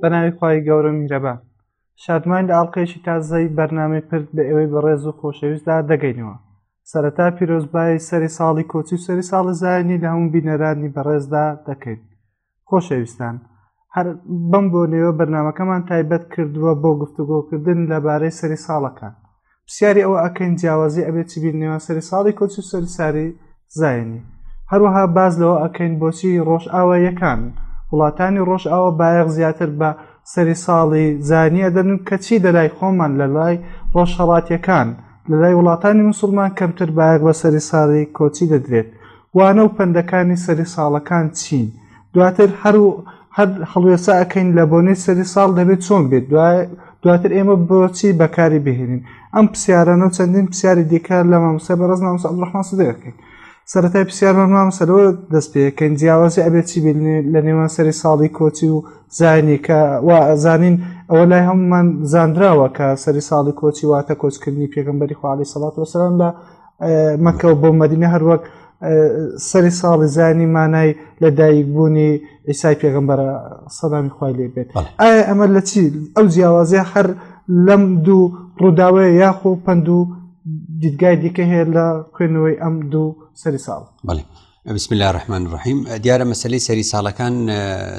بە ناوی خوای گەورە میرەبان شادمان لە ئاڵلقەیەکی تازەی بەرنامی پرد بە ئێوەی بەڕێز و خۆشەویستدا دەگەینەوە سەرەتا پیرۆزبایی سەری ساڵی کۆچی و سەری ساڵی زایانی لە هەموو بینەرانی بەڕێزدا دەکەین خۆشەویستان هەر بەم بۆ نێوە بەرنمەکەمان تایبەت کردووە بۆ گفتوگۆکردن لەبارەی سەری ساڵەکان پرسیاری ئەوە ئەکەین جیاوازی ئەبێت چی بیر نێوان سەری ساڵی کۆچ و سەری ساری زایانی هەروەها باز لەوە ئەکەین بۆچی ڕۆژ ئاوا یەکان وڵاتانی ڕۆژ ئاوا بایەق زیاتر بە سەری ساڵی زانیە دەن کەچی دەلای خۆمان لە لای ڕۆژهڵاتیەکان لە لای وڵاتانی مسلمان کەمتر بایەق بە سەری ساڵی کۆچی دەدرێت وانە و پەندەکانی سەری ساڵەکان چین دواتر هەر و هەر هەڵوێسا ئەکەین لە بۆنەی سەری ساڵ دەبێت چۆن بێت دوای دواتر ئێمە بۆچی بەکاری بهێنین ئەم پرسیارانە و چەندین پرسیاری دیکە لە مامۆسای بەڕز مامۆستا عەبدولڕەحمان سدر دەکەین سەرەتای پرسیارمان مامۆستا لەوە دەست پێکەین جیاوازی ئەبێت چی بێت لە نێوان سەری ساڵی کۆچی و زانینی کە وا زانین ئەوە لای هەمومان زانراوە کە سەری ساڵی کۆچی واتە کۆچکردنی پێغەمبەری خوا عەلەیهی سەڵات وەسەلام لە مەکە و بۆ مەدینە هەروەک سەری ساڵی زانی مانای لە دایک بوونی ئیسای پێغمبەرە سەدامی خوای لێ بێت ئایا ئەمە لە چی ئەو جیاوازە هەر لەم دوو ڕووداوەیە یاخۆ پند و دیدگای دیکە هەیە لە خوێنەوەی ئەم دوو سەری ساڵ بڵێ بسم الله ڕحمان ڕحیم دیارە مەسلەی سەری ساڵەکان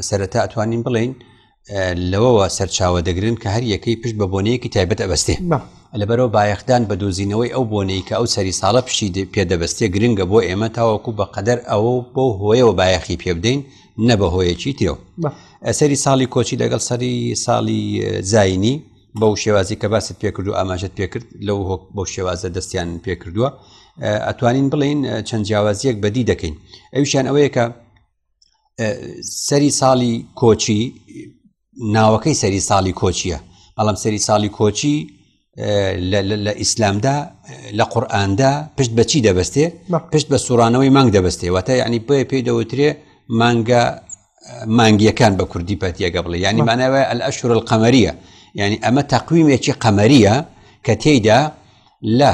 سەرەتا ئەتوانین بڵین لەوەوە سەرچاوە دەگرن کە هەر یەکەی پشت بە بۆنەیەکی تایبەت ئەبستێ لەبەرەوە بایەخدان بە دۆزینەوەی ئەو بۆنەی کە ئەو سەری ساڵە پشی پێدەبستێ گرنگە بۆ ئێمە تاوەکو بە قەدەر ئەوە بۆ هۆیەوە بایەخی پێ بدەین نە بە هۆیەکی تێو ئەسەری ساڵی کۆچی لەگەڵ سەری ساڵی زینی بەو شێوازی کە باست پێکرد و ئاماژت پێکرد لەو هۆک بەو شێوازە دەستیان پێکردووە ئەتوانین بڵین چەند جیاوازیەک بەدی دەکەین ئەوشان ئەوەیە کە سەری ساڵی کۆچی ناوەکەی سەری ساڵی کۆچیە بەڵام سەری ساڵی کۆچی لە ئیسلامدا لە قورآاندا پشت بەچی دەبستێ پشت بە سوورانەوەی مانگ دەبستێ واتە یعنی پێ پێی دەوترێ مانگە مانگیەکان بە کوردی پەتیەکە بڵێ ینی ماناوە ئەلئەشور القەمەریە ینی ئەمە تەقویمێکی قەمەریە کە تێیدا لە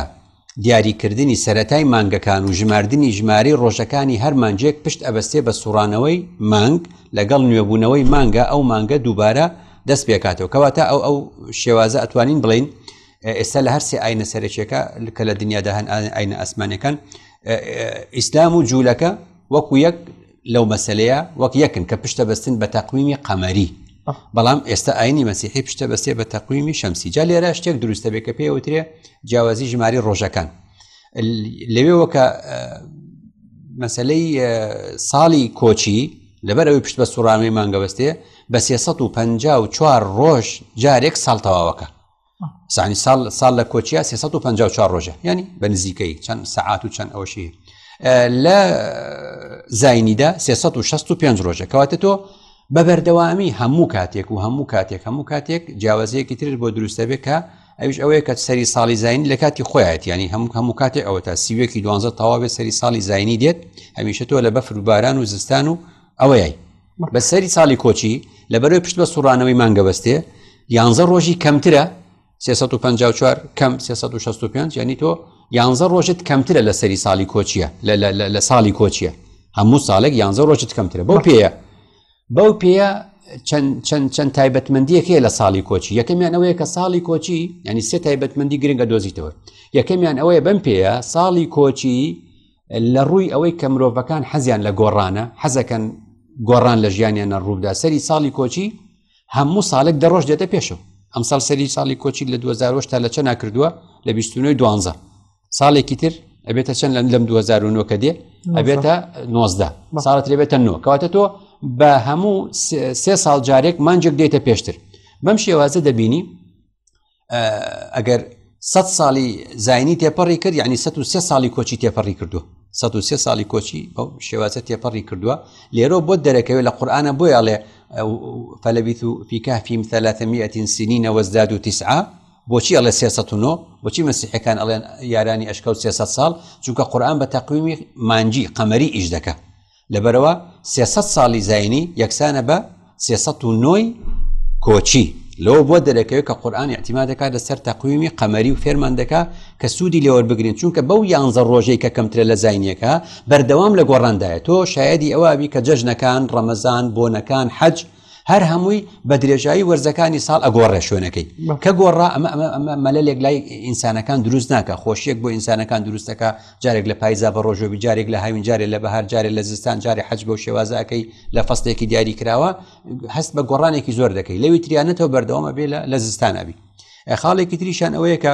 دیاریکردنی سەرەتای مانگەکان و ژماردنی ژمارەی ڕۆژەکانی هەر مانجێک پشت ئەبەستێ بە سوڕانەوەی مانگ لەگەڵ نوێبوونەوەی مانگە ئەو مانگە دووبارە دەست پێکاتەوە کەواتە ئەو ئەو شێوازە ئەتوانین بڵین ئێستا لە هەر سێ ئاینە سەرەکیەکە کە لە دنیادا هەن ئاینە ئەسمانەکان ئیسلام و جوولەکە وەکو یەک لەو مەسلەیە وەک یەکن کە پشتە بەستن بە تەقویمی قەمەری بەڵام ئێستا ئاینی مەسیحی پشتە بەستێ بە تەقویمی شەمسی جا لێرە شتێک دروستە بێ کە پێوترێ جیاوازی ژماری ڕۆژەکان لەوێ وەکە مەسلەی ساڵی کۆچی لەبەر ئەوی پشت بە سوڕامی مانگەوەستێ بە 354 ڕۆژ جارێک ساڵ تەواوەکە سانی ساڵ ساڵ لە کۆچیا 354 ڕۆژە ینی بە نزیکەی چەند سەعات و چەند ئەوەشی لە زینیدا 365 ڕۆژە کەواتە تۆ بە بەردەوامی هەموو کاتێک و هەموو کاتێک هەموو کاتێک جیاوازەیەکی تر بۆ دروستە بێ کە ئەوش ئەوەیە کە سەری ساڵی زین لە کاتی خۆیەت ینی هەموو هەموو کاتێک ئەوە تا سیوەکی دوانزە تەواوێت سەری ساڵی زینی دێت هەمیشە تۆ لە بەفروباران و زستان و ئەوەیە بە سەری ساڵی کۆچی لە بەرەوەی پشت بە سوڕانەوەی مانگە بەستێ یانزە ڕۆژی کەمترە 354 کەم 365 ینی تۆ یانزە ڕۆژت کەمترە لە سەری ساڵی کۆچیە لە ساڵی کۆچیە هەموو ساڵێک یانزە ڕۆژت کەمترە بەو پێەیە بەو پێەیە چەند تایبەتمەندیەک هەیە لە ساڵی کۆچی یەکەمیان ئەوەیە کە ساڵی کۆچی ینی سێ تایبەتمەندی گرنگە دۆزیتەوە یەکەمیان ئەوەیە بەم پێەیە ساڵی کۆچی لە ڕووی ئەوەی کە مرۆڤەکان حەزیان لە گۆڕانە حەزەکەن گۆڕان لە ژیانیان نەڕوودا سەری ساڵی کۆچی هەموو ساڵێک دەڕۆژ دێتە پێشەوە ئەم ساڵ سەری ساڵی کۆچی لە 2010 تا لە چە ناکردووە لە 29 دوانزە ساڵێکی تر ئەبێتە چەند لەم لەم 2009 کە دێ ئەبێتە 90 ساڵت لێبێتە نۆ کەواتە تۆ بە هەموو سێ ساڵ جارێک مانجێک دێتە پێشتر بەم شێوازە دەبینی ئەگەر سە ساڵی زینی تێپەڕی کرد ینی سە سێ ساڵی کۆچی تێپەڕی کردو سە سێ ساڵی کۆچی بەو شێوازە تێپەڕی کردووە لێرە بۆ دەرەکەوێت لە قورآانە بۆ یاڵێ فەلەبیت و پیکافی مثلەتەمیەتین سینی نەوەزداد و تیسعە بۆچی ئەڵێ سێسەنۆ بۆچی مەسیحەکان ئەڵێن یارانی ئەشکەوت سێسە ساڵ چونکە قورآان بە تەقویمی مانجی قەمەری ئیش دەکە لەبەرئەوە سێ سەد ساڵی زاینی یەکسانە بە سێ سەد و نۆی کۆچی لەوە بۆ دەرەکەوێت کە قورآان احتیما دەکات لەسەر تەقویمی قەمەری و فێرمان دەکا کە سوودی لێوە بگرین چونکە بەو یانزە ڕۆژەی کە کەمترە لە زینیەکە بەردەوام لە گۆڕاندایە تۆ شایدی ئەوابی کە جەژنەکان ڕەمەزان بۆنەکان حەج هەر هەمووی بە درێژایی وەرزەکانی ساڵ ئەگۆڕێ شوێنەکەی کە گۆڕا ئەمە ئەمە مەلەلێک لای ئینسانەکان دروست ناکە خۆشیەک بۆ ئینسانەکان دروستەکە جارێک لە پایزا بە ڕۆژۆبی جارێک لە هاوین جارێ لە بەهار جارێ لە زستان جارێ حەج بۆ شێوازەکەی لە فەستێکی دیاری کراوە هەست بە گۆڕانێکی زۆر دەکەی لەوی تریانەتەوە بەردەوامە بێ لە زستانەبی خاڵێکی تریشان ئەوەیە کە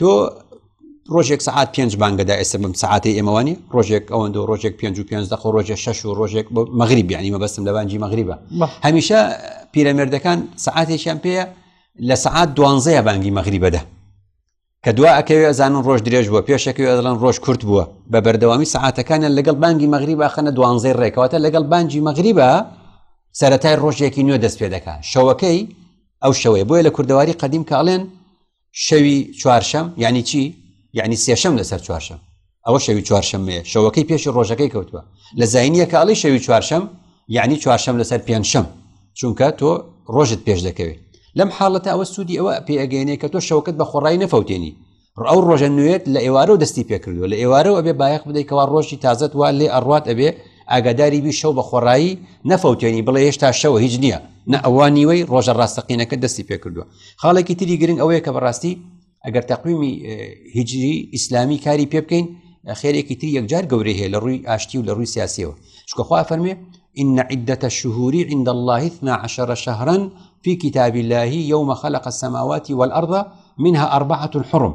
تۆ ڕۆژێک سعات پێنج بانگەدا ئێستا بم سعاتی ئێمەوانی ڕۆژێک ئەوەند و ڕۆژێک پێ و پێ دەخۆ ڕۆژێ شش و ڕۆژێک مەغری بیانی مەبەستم لە بانجی مەغریبە هەمیشە پیرەمێردەکان سعاتێکیان پێەیە لە سعات دوانزەیە بانگی مەغریبەدا کە دوا ئەکەوێ ئەزانن ڕۆژ درێژ بووە پێشەکەوێ ئەدڵەن ڕۆژ کورت بووە بە بەردەوامی سعاتەکانیان لەگەڵ بانگی مەغریبا خەنە دوانزەی ڕێکەوەتە لەگەڵ بانجی مەغریبە سەتای ڕۆژێکی نوێ دەست پێ دەکات شەوەکەی ئەو شەوەیە بۆیە لە کوردەواری قدیم کاڵێن شەوی چوارشەم یعنی چی یعنی سێشەم لەسەر چوارشەم ئەوە شەوی چوارشەمەیە شەوەکەی پێشی ڕۆژەکەی کەوتووە لە زینیەکە ئەڵی شەوی چوارشەم یعنی چوارشەم لەسەر پێنجشەم چونکە تۆ ڕۆژت پێش دەکەوێت لەم حاڵەتە ئەوە سوودی ئەوە پێگەێنێ کە تۆ شەوکت بە خۆڕایی نەفەوتێنی ئەو ڕۆژە نوێت لە ئێوارە و دەستی پێکردو لە ئێوارەوە ئەبێ بایەخ بدەیتەوە ڕۆژی تازت وا لێ ئەڕات ئەبێ ئاگاداری بی شەو بە خۆڕایی نەفەوتێنی بڵێ هێشتا شەوە هیچ نییە نە ئەوە نیوەی ڕۆژە ڕاستەقینەکە دەستی پێ کردووە خاڵێکی تری گرنگ ئەوەیە کە بەڕاستی ئەگەر تەقویمی هیجری ئیسلامی کاری پێ بکەین خێرێکی تری یەکجار گەورەی هەیە لە ڕووی ئاشتی و لە ڕووی سیاسیەوە چکەخوا فەرمێ إن عدة الشهور عند الله 12 شهرا في كتاب الله يوم خلق السماوات والأرض منها أربعة حرم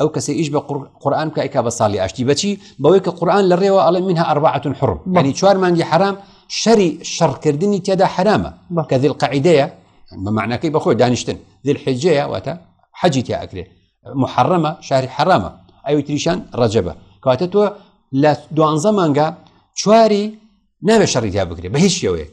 ئەو کەسی ئیش بە قورآان بکە ئیکا بە ساڵی ئاشتی بچی بەوەی کە قورآان لە ڕێەوە ئەڵێ منها ئەربعتون حڕم بەنی چوار مانگی حرام شەری شەڕکردنی تێدا حرامە کە دیل قعیدەیە بە معنەکەی بەخۆی دانیشتن دیل حجەیە واتە حەجی تیا ئەکرێ محرمە شاری حرامە ئەوی تریشان ڕەجەبە کەواتە تۆ لە دوانزە مانگا چواری ناوێ شەڕی تیا بکرێ بە هیچ شێوەیەک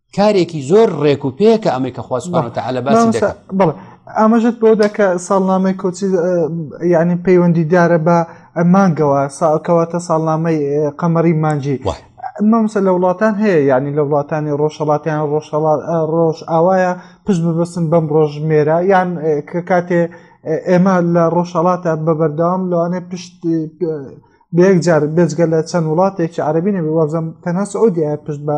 کارێکی زۆر ڕێک و پێکە ئەمەی کە خوازپەرتەعاە باسی دەکات بڵێ ئاماژت بۆ دەکە ساڵنامەی کۆچی ینی پەیوەندی دیارە بە مانگەوە ساکەواتە ساڵنامەی قەمەری مانجی مامسە لە وڵاتان هەیە ینی لە وڵاتانی ڕۆژهڵاتیان ڕۆژهڵات ڕۆژ ئاوایە پشت ببستن بەم ڕۆژ مێرە یان کە کاتێ ئێمە لە ڕۆژهڵاتە بە بەردەوام لەوانێ پشت بەیەک جار بێجگە لە چەند وڵاتێکی عربی نەبێ وابزم تەنها سعودیە پشت بە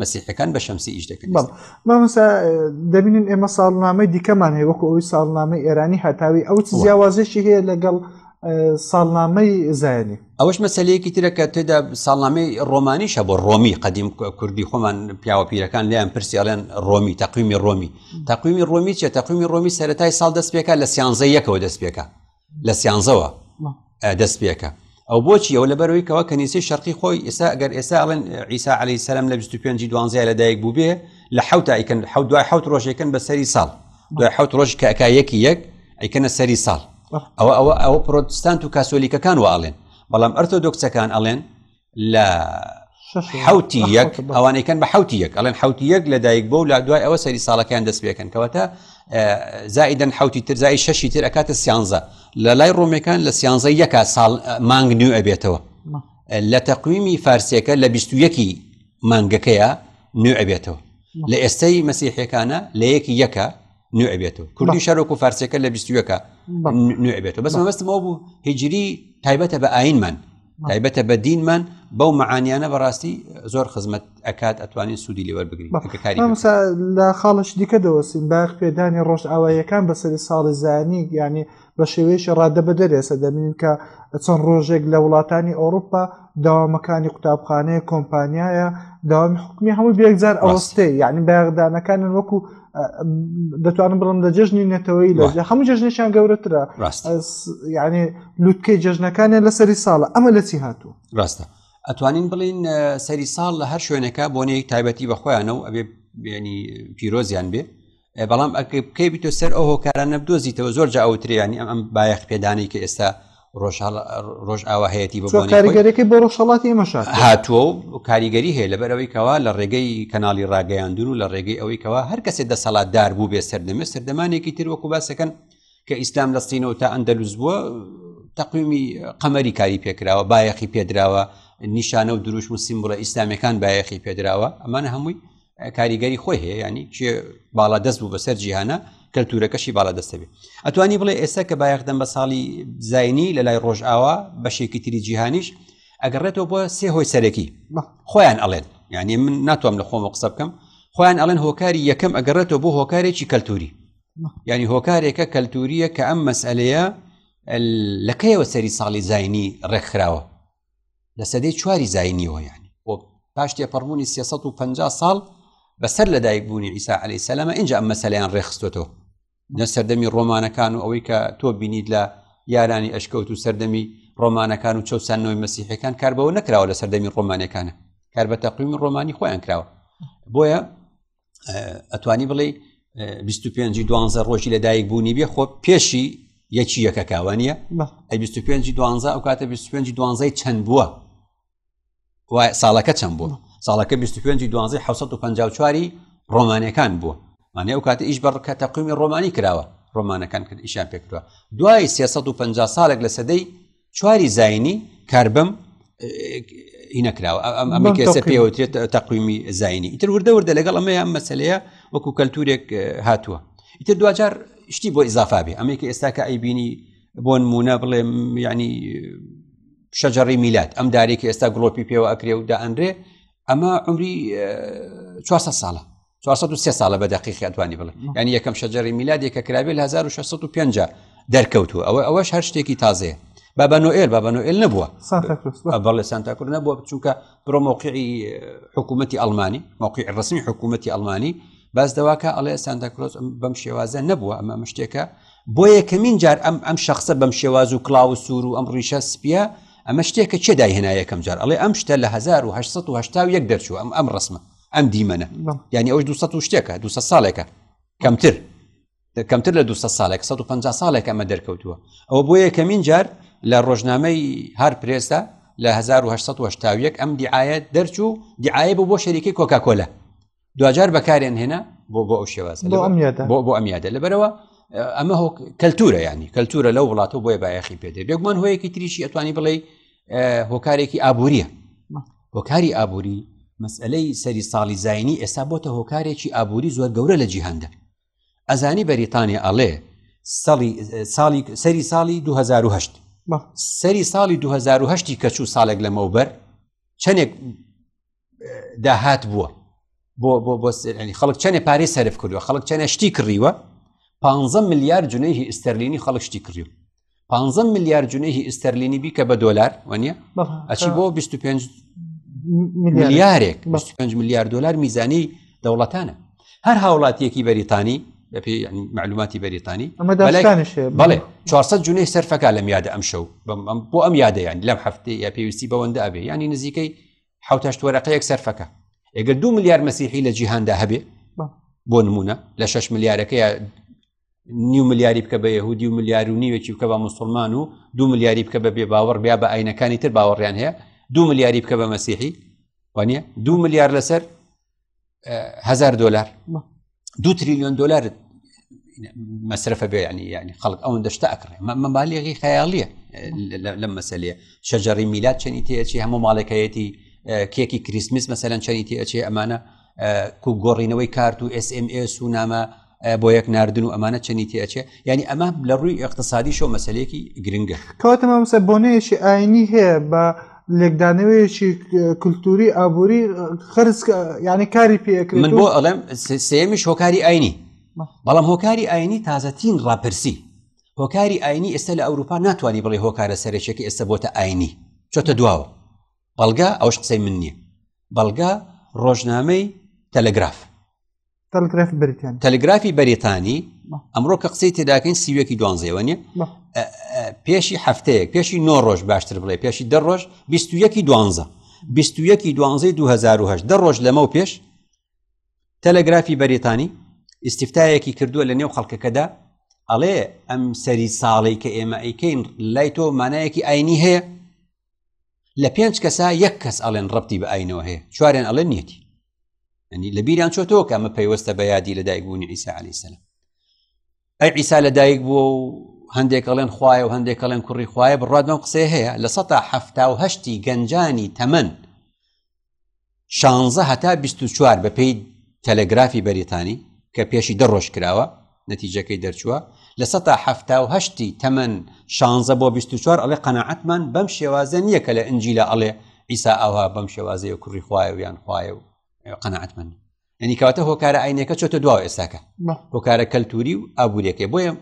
مەسیحەکان بە شەمسی ئیش دەکەن مامەسا دەبینین ئێمە ساڵنامەی دیکەمان هەیە وەکو ئەوی ساڵنامەی ئێرانی هاتاوی ئەو چ جیاوازێکی هەیە لەگەڵ ساڵنامەی زایانی ئەوش مەسلەیەکی ترەکە تێدا ساڵنامەی ڕۆمانیشە بۆ ڕۆمی قدیم کوردی خۆمان پیاوە پیرەکان لیان پرسیڵێن ڕۆمی تەقویمی ڕۆمی تەقویمی ڕۆمی چە تەقویمی ڕۆمی سەتای ساڵ دەست پێکە لە سیانزە یەکەوە دەست پێکە لە سیانزەوە دەست پێکە ئەو بۆچی ئەو لەبەرەوەی کەەوە کەنیسی شەرقی خۆی ئێستا گەر ئێستا ئەڵێن ئیسا علی سەلم لە 25 دوانزای لەدایک بوو بێ لە حوتا ئیکن حو دوای حوت ڕۆژێکن بە سەری ساڵ دوای حوت ڕۆژ کەکا یەکی یەک ئەیکەنە سەری ساڵ ئەوە ئەوە ئەوە پرۆتستانت و کاسۆلیکەکان و ئاڵێن بەڵام ئەرتۆ دۆکسەکان ئەڵێن لە حوتی یەک ئەوانەکەن بە حوتی یەک ئەڵێن حوتی یەک لە دایک بۆ و لا دوای ئەوە سەری ساڵەکان دەست پێکەن کەواتە زائیدەن حوتی تر زای شەشی تر ئەکاتە سیانزە لە لای ڕۆمەکان لە سیانزە یەکە ساڵ مانگ نیو ئەبێتەوە لە تەقویمی فارسیەکە لە 21ی مانگەکەیە نوێ ئەبێتەوە لە ئێستای مەسیحەکانە لە یەکی یەکە نوێ بێتەوە کوردی شەرۆک و فارسەکە لە بیستوەکە نوێ بێتەوە بەس مەبەستمەوە بوو هجری تایبەتە بە ئاینمان تایبەتە بە دینمان بەو معانیانە بەڕاستی زۆر خزمەت ئەکات ئەتوانین سوودی لێوە بگرین لە خاڵش دیکە دەوەستین باخ پێدانی ڕۆژ ئاواییەکان بەسەری ساڵی زانی یعنی بە شێوەیەکی ڕادەبەدەر ئێستا دەبینین کە چەند ڕۆژێک لە وڵاتانی ئەوروپا داوامەکانی قوتابخانەیە کۆمپانیایە داوامی حکومی هەموو بێکجار ئەوستێ یعنی بەغدانەکانن وەکو دەتوانم بڵم لە جژنی نەتەوەی لە هەموو جژنێکیان گەورەترە یعنی لوتکەی جژنەکانیان لە سەری ساڵە ئەمە لە چی هاتوو ڕاستە ئەتوانین بڵین سەری ساڵ لە هەر شوێنەکە بۆنەیەک تایبەتی بەخۆیانە و ئەبێ بێنی پیرۆزیان بێ بەڵام کەی بیتۆ سەر ئەو هۆکارانە بدۆزیتەوە زۆر جا ئەوتریانی ئەم ئەم بایەخ پێدانەی کە ئێستا ڕۆژ ئاوا هەیەی بۆ کاریگەرەکەی بۆ ڕۆژهڵاتی مەشا هاتووە و کاریگەری هەیە لە بەرەوەی کەوا لە ڕێگەی کەناڵی ڕاگەیاندون و لە ڕێگەی ئەوەی کەوا هەر کەسێ دەسەڵات دار بوو بێ سەردەمێ سەردەمانێکی تر وەکو باسەکەن کە ئیسلام لە سینەوە تا ئەندەلوز بووە تەقویمی قەمەری کاری پێکراوە بایەخی پێدراوە نیشانە و دروش و سیمبڵە ئیسلامەکان بایەخی پێدراوە ئەمانە هەمووی کاریگەری خۆی هەیە ینی کێ باڵا دەست بوو بەسەر جیهانە کەلتورەکەشی باڵا دەستەبێ ئەتوانی بڵێ ئێستا کە بایەخدەم بە ساڵی زینی لە لای ڕۆژئاوا بەشێکی تری جیهانیش ئەگەڕێتەوە بۆ سێ هۆی سەرەکی خۆیان ئەڵێن یعنی من ناتوام لە خۆمە قسە بکەم خۆیان ئەڵێن هۆکاری یەکەم ئەگەڕێتەوە بۆ هۆکارێکی کەلتوری ینی هۆکارێکە کەلتوریە کە ئەم مەسئلەیە لەکەیەوە سەری ساڵی زینی ڕێکخراوە لە سەدەی چواری زینیەوە یانی وە پاش تێپەڕبوونی 350 ساڵ بەسەر لەدایک بوونی ئیسا علی سەلەمە اینجا ئەم مەسەلیان ڕێخستۆتەوە نە سەردەمی ڕۆمانەکان و ئەوەی کە تۆ بینیت لە یارانی ئەشکەوت و سەردەمی ڕۆمانەکان و چەسانەوەی مەسیحەکان کار بەوە نەکراوە لە سەردەمی ڕۆمانەکانە کار بە تەقویمی ڕۆمانی خۆیان کراوە بۆیە ئەتوانی بڵێ 25 دوانزە ڕۆژی لەدایک بوونی بێ خۆ پێشی یەکی یەکە کاوانە ئە 25 دوانزە ئەو کاتە 25 دوانزەی چەند بووە وای ساڵەکە چەند بوون ساڵەکە 25 دوانزی 1950 ڕۆمانەکان بووە مانێ ئەو کاتە ئیش بەڕکە تەقویمی ڕۆمانی کراوە ڕۆمانەکان کرد ئیشان پێکردوە دوای 350 ساڵێک لە سەدەی چواری زینی کار بەم نەکراوە ئەمە کەسە پێوەترێت تەقویمی زینی ئیتر وردە وردە لەگەڵ ئەمەیە ئەم مەسلەیە وەکو کەلتورێک هاتووە ئیتر دوجار شتی بۆ ئیزافا بێ ئەمەیە کە ئێستاکە ئەیبینی بۆ نمونە بڵێ ینی شەجەڕی میلات ئەم دارێکی ئێستا گڵۆپی پێوە ئەکرێ و دائەنرێ ئەمە عمری 400 ساڵە 4 ساڵە بە دقیقی ئەتوانی بڵێ ینی یەکەم شەجاری میلادی کە کرابێت 1650 دەرکەوتو ئەوە ئەوەش هەر شتێکی تازەیە بابا نوئل بابا نوئل نەبووە بەڵێ سانتاکر نەبووە چونکە بڕۆ مووقعی حکوومەتتی ئەلمانی مووقعی ڕسمی حکوومەتتی ئەلمانی باس دەواکە ئەڵێ سانتاکرۆس بەم شێوازە نەبووە ئەمە مشتێکە بۆ یەکەمین جار ئەم ئەم شخصە بەم شێواز و کلااو و سوور و ئەم ڕیشە سپیە ئەمە شتێکە چێدای هێنا یەکەم جار ئەڵێ ئەم شتە لە 1970 یەک دەرچوو ئەم ئەم ڕسمە ئەم دیمەنە ینی ئەوش دو و شتێکە دو ساڵێکە کەمتر کەمتر لە دو ساڵێک 150 ساڵێک ئەمە دەرکەوتووە ئەوە بۆ یەکەمین جار لە ڕۆژنامەی هار پرێسدا لە 1970 ئەم دیعاە دەرچوو دیعاە بۆ بۆ شەریکی کۆکاکۆلە دوجار بەکارێن هێنا بۆ بۆ ئەو شێواز بۆ بۆ ئەمیادە لەبەرەوە ئەمە هۆ کەلتورە ینی کەلتورە لەو وڵاتە بۆیە بایەخی پێدە بێگومان هۆیەکی تریشی ئەتوانی بڵێ هۆکارێکی ئابووریە هۆکاری ئابووری مەسئلەی سەری ساڵی زینی ئێستا بۆتە هۆکارێکی ئابووری زۆر گەورە لە جیهاندا ئەزانی بەریتانیا ئەڵێ ساڵی سەری ساڵی 2010 سەری ساڵی 2010 کە چوو ساڵێک لەمەوبەر چەندێک داهات بووە بۆ بۆ بۆ خەڵک چەنێ پارەی سەرف کردووە خەڵک چەنە شتی کڕیوە 15 ملیار جنەیه ئستەرلینی خەڵک شتی کڕیوە 15 میلیارد جنێهی ئیستەرلینی بیکە بە دۆلار وانە ئەچی بۆ 25 میلیارێک 25 میلیارد دلار میزانی دەوڵەتانە هەر هاوڵاتیەکی بەریتانی بەپی معلوماتی بەریتانی بەڵێ 400 جنێ سەرفەکە لەم یادە ئەم شەو بۆ ئەم یادەیان لەم هەفتەیە یا پێویستی بەوەندە ئەبێ ینی نزیکەی حوتەشت وەرەقەیەک سەرفەکە ئەگەر دو میلیارد مەسیحی لە جیهاندا هەبێ بۆ نمونە لە 6 میلیارەکەی نیو ملیاری بکە بە یهودی و ملیار و نیوێکی بکە بە مسلمان و دو ملیاری بکە بە بێ باوەڕ بیا بە ئاینەکانی تر باوەڕیان هەیە دو ملیاری بکە بە مەسیحی وانە دو ملیار لەسەر هزار دلار دو تریلیۆن دلار مەسرفە بێ ینی ینی خەڵک ئەوەن دەشتا ئەکڕێ مەمالیەکی خەیاڵیە لەم مەسلەیە شەجاری میلات چەنی تێچی هەموو ماڵێکەتی کێکی کریسمس مەسەەن چەنی تێچێ ئەمانە گۆڕینەوەی کارت و SسMS و نامە بۆ یەک نردن و ئەمانە چەنی تێچێ ینی ئەمە لە ڕووی اقتصادی شۆ مەسلەیەکی گرنگە کەوتەمامسە بۆنەیەکی ئاینی هەیە بە لێکدانەوەیەکی کللتوری ئابووری خرج ینی کاری پێکرد من بۆ ئەڵێم سێمیش هۆکاری ئاینی بەڵام هۆکاری ئاینی تازەتین ڕاپرسی هۆکاری ئاینی ئێستا لە ئەوروپا ناتوانانی بڵێ هۆکارە سەرێکێکی ئێستا بۆتە ئاینی چۆتە دواوە بەڵگە ئەوش قسەی من نییە بەڵگە ڕۆژنامەی تەلگراف تەلگرافی بەریتانی ئەمڕۆ کە قسەی تێداکەین سیوەکی دوانزەوە نیە پێشی هەفتەیەک پێشی نۆ ڕۆژ باشتر بڵێ پێشی دە ڕۆژ بیستویەکی دوانزە بیستویەکی دوانزەی 2010 دە ڕۆژ لەمە و پێش تەلگرافی بەریتانی ئیسیفتایەکی کردووە لە نێو خەڵکەکەدا ئەڵێ ئەم سەری ساڵی کە ئێمە ئەیکەین لای تۆ مانایەکی ئاینی هەیە لە پێنج کەسا یەک کەس ئەڵێن ڕەتی بە ئاینەوە هەیە چوارێن ئەڵێن نیەتی ئەنی لە بیران چۆتەوە کە ئەمە پەیوەستە بە یادی لە دایک بوونی ئیسا علی سەلام ئەی ئیسا لە دایک بووە و هەندێک ئەڵێن خوایە و هەندێک ئەڵێن کوڕی خوایە بڕات بەم قسەی هەیە لە سەهشتی گەنجانی تەمەن شانزە هەتا بیست و چوار بەپێی تەلەگرافی بەریتانی کە پێشی دە ڕۆژ کراوە نەتیجەکەی دەرچووە لە سەتا هەفتا و هەشتی تەمەن شانزە بۆ بیست و چوار ئەڵێ قەنەعەتمان بەم شێوازە نییە کە لە ئنجیلا ئەڵێ ئیسا ئاوا بەم شێوازەیە کوڕی خوایە و یان خوایە و قەنەعەتمەنی ئەنی کاتە هۆکارە ئاینەکە چۆتە دواوە ئێستاکە هۆکارە کەلتوری و ئابوووریەکەی بۆیە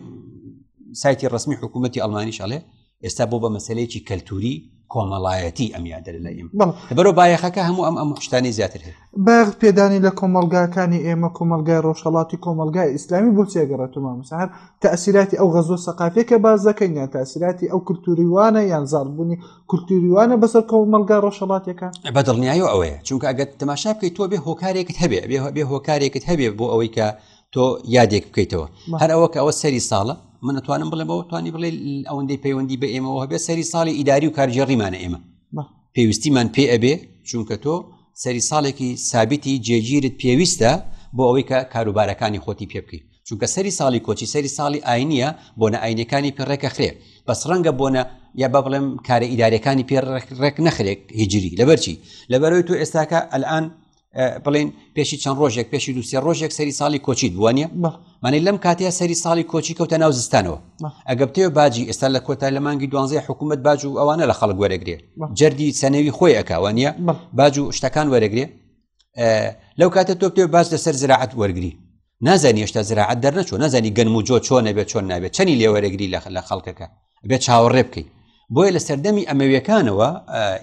سایتی ڕسمی حکوومەتتی ئەڵمانیش ئەڵێ ئێستا بۆ بە مەسلەیەکی کەلتوری کۆمەڵایەتی ئەم یادر لە ئیم بەرە بایەخەکە هەموو ئەم ئەم شتانی زیاتر هەیە بەغ پێدانی لە کۆمەلگاکانی ئێمە کۆمەلگای ڕۆژهڵاتی کۆمەلگای ئیسلامی بۆ سێگەڕێتمان مساهر تاسیراتی ئەو غەزۆ سەقافەکە باز دەکەین یان تاسیراتی ئەو کولتوری وانە یان زاربوونی کولتوریوانە بەسەر کۆمەلگا ڕۆژهڵاتەکان بە دڵنیایی ئەوەیە چونکە ئەگەر تەماشا بکەیت تۆ بێ هۆکارێکت هەبێ بێ هۆکارێکت هەبێ بۆ ئەوەی کە تۆ یادێک بکەیتەوە هەر ئەوە کە ئەوە سەری ساڵە من نتوانم بڵێ بەەوە توانی بڵێ ئەوەندەی پەیوەندی بە ئێمەەوە هەبێ سەری ساڵی ئیداری و کارژێڕیمانە ئێمە پێویستیمان پێ ئەبێ چونکە تۆ سەری ساڵێکی سابیتی جێگیرت پێویستە بۆ ئەوەی کە کاروبارەکانی خۆتی پێ بکەیت چونکە سەری ساڵی کۆچی سەری ساڵی ئاینیە بۆنە ئاینەکانی پێڕێکە خرێ بەس ڕەنگە بۆنە یا بە بڵێم کارە ئیدارەکانی پێ ڕێک نەخرێک هیجری لەبەرچی لەبەرەوەی تو ئێستاکە ئەلان بڵین پێشی چەند ڕۆژێک پێشی دووسێ ڕۆژێک سەری ساڵی کۆچیت بووانە مانەی لەم کاتەیە سەری ساڵی کۆچی کەوتە ناو زستانەوە ئەگەر تێ باجی ئێستا لە کۆتا لە مانگی دوانزای حکوومەت باج و ئەوانە لە خەڵک وەرەگرێ جەردی سەنەوی خۆی ئەکاوانە باج و شتەکان وەرەگرێ لەو کاتە تۆ پێ باز لەسەر زراعەت وەرگری نازانی هێشتا زراعەت دەرنەچۆ نازانی گەنم و جۆ چۆن نەبێت چۆن نابێت چەنی لێوەرەگری لە خەڵکەکە بێت چاوەڕێ بکەیت بۆیە لە سەردەمی ئەمەویەکانەوە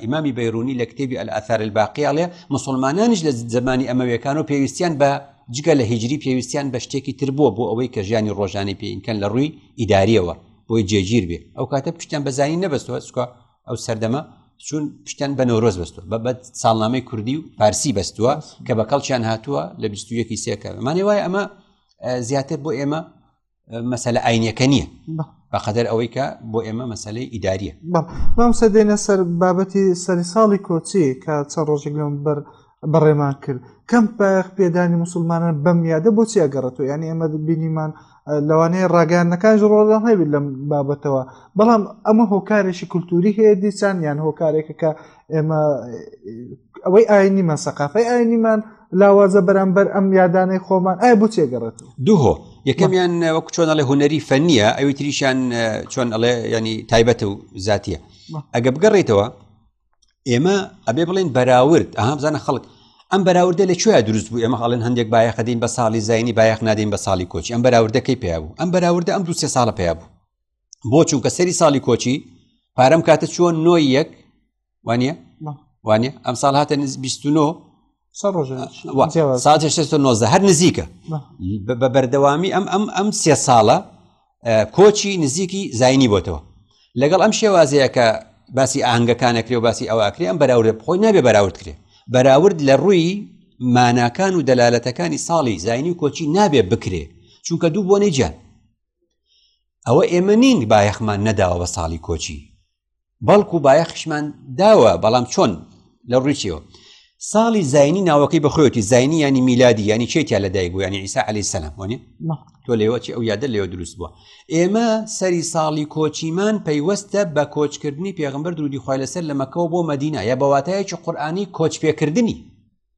ئیمامی بەیرونی لە کتێبی ئەلئثار الباقیاڵێ مسلمانانیش لە زمانی ئەمەویەکان و پێویستیان بە جگە لە هیجری پێویستیان بە شتێکی تر بووە بۆ ئەوەی کە ژیانی ڕۆژانی پێینکەن لە ڕووی ئیداریەوە بۆی جێگیر بێ ئەو کاتە پشتیان بەزانی نەبەستەوە سوکە ئەو سەردەمە چون پشتیان بە نۆرۆز بەستوە بە بە ساڵنامەی کوردی و پارسی بەستووە کە بە کەڵکیان هاتووە لە 21 سێکە مانێ وای ئەمە زیاتر بۆ ئێمە مەسەلە ئاینەکە نییە بەقەدەر ئەوەی کە بۆ ئێمە مەسلەی ئیداریە مامسە دێنە سەر بابەتی سەری ساڵی کۆچی کە چەند ڕۆژێک لەم بەر بەڕێمان کرد کەم پایەخ پێدانی مسلمانان بەم یادە بۆچی ئەگەڕێتەوە یانی ئەمە بینیمان لەوانەیە ڕاگەانەکان ڕۆڵە هەبێت لەم بابەتەوە بەڵام ئەمە هۆکارێکی کولتوری هەیە دیسان یان هۆکارێکە کە ئێمە ئەوەی ئاینیمان سەقافی ئاینیمان لاوازە بەرامبەر ئەم یادانەی خۆمان ئایا بۆ تێگەڕێت دوهۆ یەکەمیان وەک چۆن ئەڵێ هوەری فەنیە ئەوی تریشان چۆن ئەڵێ ینی تایبەت و زاتیە ئەگە بگەڕێتەوە ئێمە ئەبێ بڵێن بەراورد ئەها بزانە خەڵک ئەم بەراوردە لە کوێ دروست بوو ئێمە خاڵن هەندێک بایەخەدەین بە ساڵی زینی بایەخ نادەین بە ساڵی کۆچی ئەم بەراوردەکەی پێ بوو ئەم بەراوردە ئەم دوو سێ ساڵە پێ بوو بۆ چونکە سەری ساڵی کۆچی پارەم کاتە چووە نۆی یەک وانە وانە ئەم ساڵ هاتە نز 29 ساێ هەر نزیکە بە بەردەوامی ئەم ئەم ئەم سێ ساڵە کۆچی نزیکی زینی بۆتەوە لەگەڵ ئەم شێوازەیە کە باسی ئاهنگەکانەکرێ و باسی ئەوواکرێ ئەم بەراورد خۆی نابێ بەراورد کرێ بەراورد لە ڕووی ماناکان و دەلالەتەکانی ساڵی زینی و کۆچی نابێ بکرێ چونکە دوو بۆ نەیجان ئەوە ئێمە نین بایەخمان نەداوە بە ساڵی کۆچی بەڵکو بایەخشمان داوە بەڵام چۆن لە ڕوویەوە ساڵی زینی ناوەکەی بەخۆیەتی زینی ینی میلادی ینی چێتیا لە دایک بوو ینی ئیسا علی سەلام وانێ تۆ لێوەچی ئەو یادە لێوە دروست بووە ئێمە سەری ساڵی کۆچیمان پەیوەستە بە کۆچکردنی پێغمبەر درودی خۆی لەسەر لە مەکەەوە بۆ مەدینا یا بەواتایەکی قورآانی کۆچپێکردنی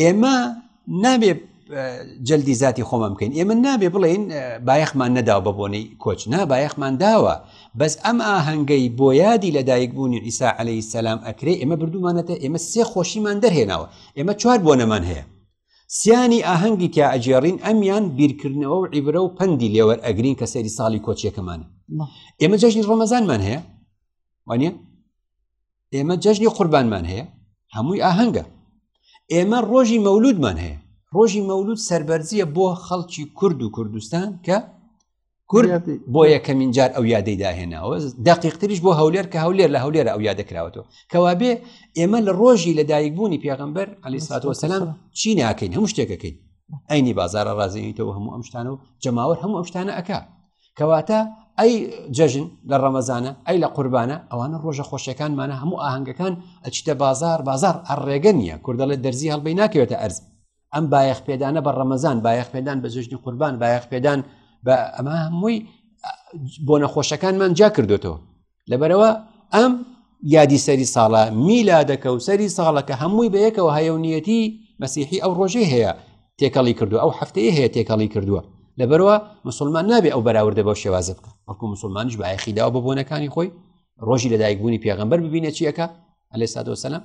ئێمە نابێ جلدی زیاتی خۆمان بکەین ئێمە نابێ بڵێن بایەخمان نەداوە بە بۆنەی کۆچ نا بایەخمان داوە بەس ئەم ئاهەنگەی بۆ یادی لە دایکبوونی ئیسا عليهەی سەسلام ئەکرێ ئێمە بردومانەتە ئێمە سێ خۆشیمان دەرهێناوە ئێمە چوار بۆ نەمان هەیە سیانی ئاهەنگی تیا ئەجێڕین ئەمیان بیرکردنەوە و عیبرە و پەندی لێوەر ئەگرین کە سەری ساڵی کۆچیەکەمانە ئێمە جەژنی ڕۆمەزانمان هەیە وانە ئێمە جەژنی قوربانمان هەیە هەمووی ئاهەنگە ئێمە ڕۆژی مەولودمان هەیە ڕۆژی مەولود سربەرزیە بۆ خەڵکی کورد و کوردستان کە کورد بۆ یەکەمین جار ئەو یادەی داهێناوە دقیقتریش بۆ هەولێر کە هەولێر لە هەولێرە ئەو یادە کراوەەوە کەوابێ ئێمە لە ڕۆژی لە دایکبوونی پێغمبەر علی ساتەوە سەسلام چی ناکەین هەموو شتێکەکەین ئەینی بازارە ڕازێنیتەوە هەموو ئەم شتانە و جەماوەر هەموو ئەم شتانە ئەک کەواتە ئەی جەژن لە ڕەمەزانە ئەی لە قوربانە ئەوانە ڕۆژە خۆشیەکانمانە هەموو ئاهنگەکان ئەچیتە بازار بازار ئەڕێگە نییە کوردەڵێت دەرزی هەڵبی ناکەوێتە ئەرز ئەم بایەخ پێدانە بە ڕەمەزان بایەخ پێدان بە جژنی قوربان بایەخ پێدان بە ئەمە هەمووی بۆ نەخۆشەکانمان جا کردوێتەوە لەبەرەوە ئەم یادی سەری ساڵە میلا دەکە و سەری ساڵەکە هەمووی بەیەکەوە هەیەونیەتی مەسیحی ئەو ڕۆژەی هەیە تێکەڵی کردو ئەو هەفتەیە هەیە تێکەڵی کردووە لەبەرەوە مسلمان نابێ ئەو بەراوردە بەو شێوازە بکە وەکو مسلمانش بایەخیداوە بە بۆنەکانی خۆی ڕۆژی لەدایکبوونی پێغمبەر ببینە چیەکە ئەلێ سادۆسەلام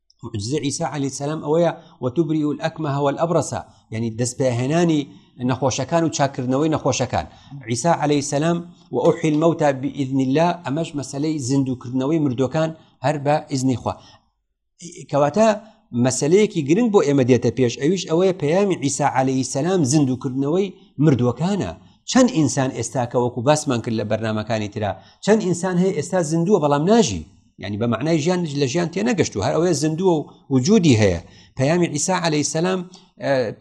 معجزە عیسا علی سلام ئەوەیە و توبری و ئەکمە هەوەل ئەبرەسە یعنی دەست پێهێنانی نەخۆشەکان و چاکردنەوەی نەخۆشەکان عیسا عليهەی سەسلام و ئەو حیلمەوتا بئیدنیلا ئەمەش مەسلەی زیندوکردنەوەی مردوەکان هەر بە ئیزنی خوا کەواتە مەسلەیەکی گرنگ بۆ ئێمە دێتە پێش ئەویش ئەوەیە پەیامی عیسا عليهەی سەسلام زیندوکردنەوەی مردوەکانە چەند ئینسان ئێستاکە وەکو باسمان کرد لە بەرنمەکانی تررا چەند ئینسان هەیە ئێستا زیندووە بەڵام ناژی ینی بە معنای ژیان لە ژیان تێنەگەشتو هەر ئەوەیە زیندووە و وجودی هەیە پەیامی ئیسا عليهەی سەسلام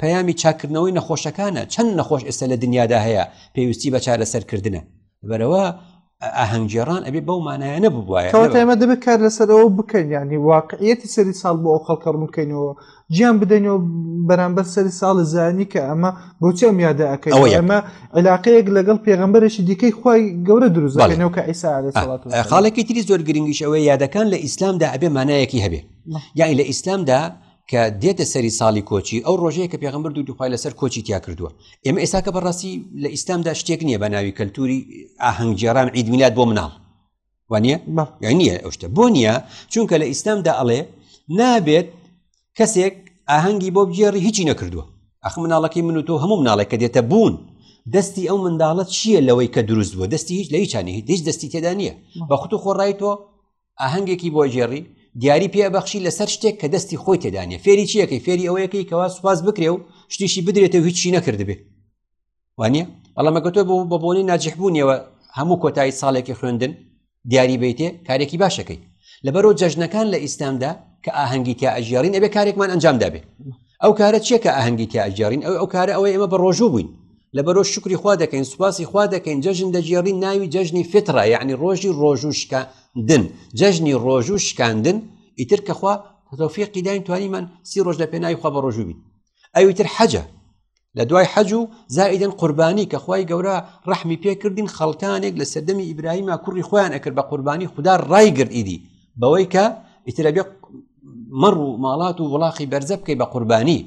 پەیامی چاکردنەوەی نەخۆشەکانە چەند نەخۆش ئێستا لە دنیادا هەیە پێویستی بە چارەسەرکردە بەرەوە ئاهەنگگێڕان ئەبێ بەو مانایانە ببواە ئێمە دەبێت کار لەسەرەوە بکەین ینی واقعەتی سەری ساڵ بۆ ئەو خەڵکە ڕوونکەینەوە جیان بدەینەوە بەرامبەر سەری ساڵی زانی کە ئەمە بۆچی ئەم یادە ئەەکەی ئەوە ئەمە علاقەیەک لەگەڵ پێغمبەرێکی دیکەی خی گەورە دروستەکەنەوە کە ئیسا خاڵێکی تری زۆر گرنگیش ئەوەی یادەکان لە ئیسلامدا ئەبێ مانایەکی هەبێ یاعی لە ئیسلامدا کە دێتە سەری ساڵی کۆچی ئەو ڕۆژەیە کە پێغمبەر دوو دوخوای لەسەر کۆچی تیا کردووە ئێمە ئێستا کە بەڕاستی لە ئیسلامدا شتێک نییە بە ناوی کەلتوری ئاهەنگجێران عیدمینات بۆ مناڵ وانە نیە ئەو شتە بۆ نییە چونکە لە ئیسلامدا ئەڵێ نابێت کەسێک ئاهەنگی بۆ بگێڕی هیچی نەکردووە ئەخ مناڵەکەی من و تۆ هەموو مناڵێک کە دێتە بوون دەستی ئەو منداڵە چییە لەوەی کە دروست بووە دەستی هیچ لە هیچانی هیچ دەستی تێدا نییە بە خوت و خۆڕای تۆ ئاهەنگێکی بۆ گێڕی دیاری پێ بەخشی لەسەر شتێک کە دەستی خۆی تێدانە فێری چیەکەی فێری ئەوەیەکەی کەوا سوپاس بکرێ و شتیشی بدرێتە هیچی نەکردبێ وانە بەڵامەکەتۆ بۆ بە بۆنی ناجحبوونیەوە هەموو کۆتایی ساڵێکی خوێندن دیاری بیتێ کارێکی باشەکەی لەبەرو جەژنەکان لە ئیسلامدا کە ئاهەنگی تیا ئەژێڕین ئەبێ کارێکمان ئەنجام دابێ ئەو کارە چیە کە ئاهەنگی تیا ئەژێڕین ئەو ئەو کارە ئەوەی ئێمە بە ڕۆژوو بووین لەبەرۆ شکری خوا دەکەین سوپاسی خوا دەکەین جەژن دەجێڕی ناوی جەژنی فترا یعنی ڕۆژی ڕۆژوو شکاندن جەژنی ڕۆژوو شکاندن ئیتر کەخوا تۆفیقی داین توانیمان سی ڕۆژ لە پێناوی خوا بە ڕۆژوو بین ئەویتر حەجە لە دوای حەج و زائیدن قوربانی کە خی گەورە ڕەحمی پێکردین خەڵکانێک لە سەردەمی ئیبراهیمە کوڕی خۆیان ئەکرد بە قوربانی خوددا ڕایگررت ئیدی بەوەی کە ئیترە بێ مەڕ و ماڵات و وڵاخی بەرزە بکەی بە قوربانی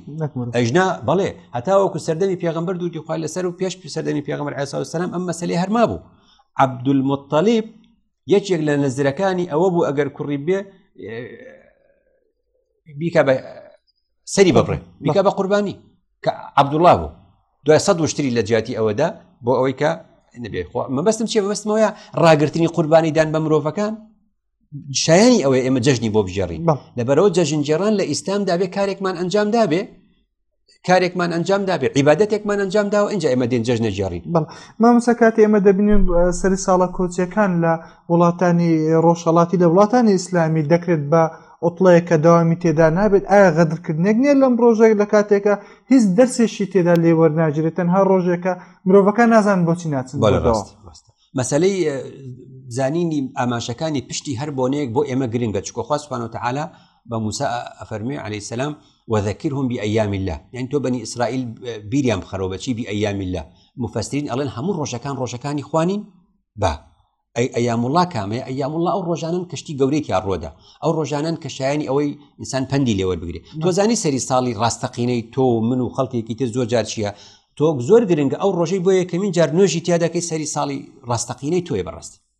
ئەژنا بەڵێ هەتاوەکو سەردەمی پێغمبەر دوو دیخوای لەسەر و پێش سەردەمی پێغمبەر ئاسا سلام ئەم مەسلەی هەرما بوو عبدولمطلیب یەکێک لە نەزرەکانی ئەوە بوو ئەگەر کوڕی بێ بیکە بە سەری ببڕێ بیکە بە قوربانی کە عبدوڵا بوو دوای سە وشتری لە جیاتی ئەوەدا بۆ ئەوەی کە نبێ مەبەستم چێ بەستمەوەە ڕاگررتنی قوربانیدان بە مرۆڤەکان شایانی ئەوەی ئێمە جەژنی بۆ بژێڕین لەبەرەوە جەژنجێڕان لە ئیسلامدا بێ کارێکمان ئەنجام دابێ کارێکمان ئەنجام دابێ عیباەتێکمان ئەنجام داوە ئەجا ئێمە دێن جەژ نەجێڕین بڵ مامسە کاتی ئێمە دەبینین سەری ساڵە کۆچیەکان لە وڵاتانی ڕۆژهڵاتی لە وڵاتانی ئیسلامی دەکرێت بە ئۆتڵەیە کە داوامی تێدا نابێت ئایا غەدرکردنێک نییە لەم ڕۆژێک لە کاتێکە هیچ دەرسێکی تێدا لێ وەرناگیرێت تەنها ڕۆژێکە مرۆڤەکان نازان بۆچی ناچن بەڕاست مەسلەی زانینی ئاماشەکانی پشتی هەر بۆنەیەک بۆ ئێمە گرنگە چکۆخواستوانەوە تەعاە بە موسا ئەفەرمی عليه سلام وەذەکرهم بئیام الله یعنی تۆ بەنی ئیسرائیل بیریان بخەرەوە بەچی بئیام الله مفسرین ئەڵێن هەموو ڕۆژەکان ڕۆژەکانی خوانین با ئەی ئەیام الله کامەیە ئەیام الله ئەو ڕۆژانن کەشتی گەورێکیان ڕۆدا ئەو ڕۆژانن کە شایانی ئەوەی ئینسان پەندی لێوە بگرێت تۆزانی سەری ساڵی ڕاستەقینەی تۆ من و خەڵکێکی تر زۆر جار چییە تۆک زۆر گرنگە ئەو ڕۆژەی بۆ یەکەمین جار نوێژی تیادەکەی سەری ساڵی ڕاستەقینەی تۆی بەڕاستی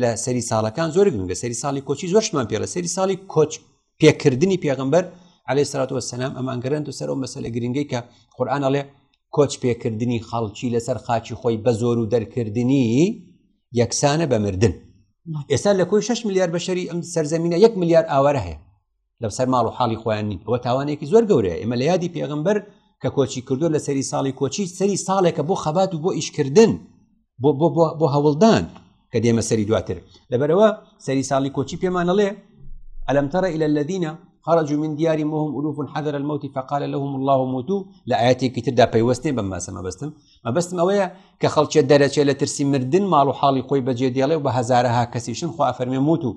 لە سەری ساڵەکان زۆر گرنگە سەری ساڵی کۆچی زۆر شتمان پێڵە سەری ساڵی کۆچ پێکردنی پێغمبەر عليه سرات وسلام ئەمانگەرند و سەر و مەسلە گرنگەی کە قورآان ئەڵێ کۆچ پێکردنی خەڵکی لەسەر خاچی خۆی بە زۆر و دەرکردنی یەکسانە بە مردن ئێستا لە کۆی 6 میلیارد بەشەری ئەم سەرزەمینە 1 میلیارد ئاوارە هەیە لەسەر ماڵ و حاڵی خۆیان نین ئەوە تاوانێکی زۆر گەورەیە ئێمە لە یادی پێغمبەر کە کۆچی کردو لە سەری ساڵی کۆچی سەری ساڵێکە بۆ خەبات و بۆ ئیشکردن بۆ بۆ بۆ بۆ هەوڵدان کە دێمە سەری دواتر لەبەرەوە سەری ساڵی کۆچی پێمانەڵێ ئەلم تەڕە إلى الذين خرجوا من ديارهم وهم ألوف حذر الموت فقال لهم الله موتوا لە ئاەتێکی تردا پەیوەستێ بەم ماسە مەبەستم مەبەستم ئەوەیە کە خەڵکێ دەرەچێت لە ترسی مردن ماڵ و حاڵی خۆی بەجێ دێڵێ و بە هزارەها کەسیشن خوا فەرمێ موت و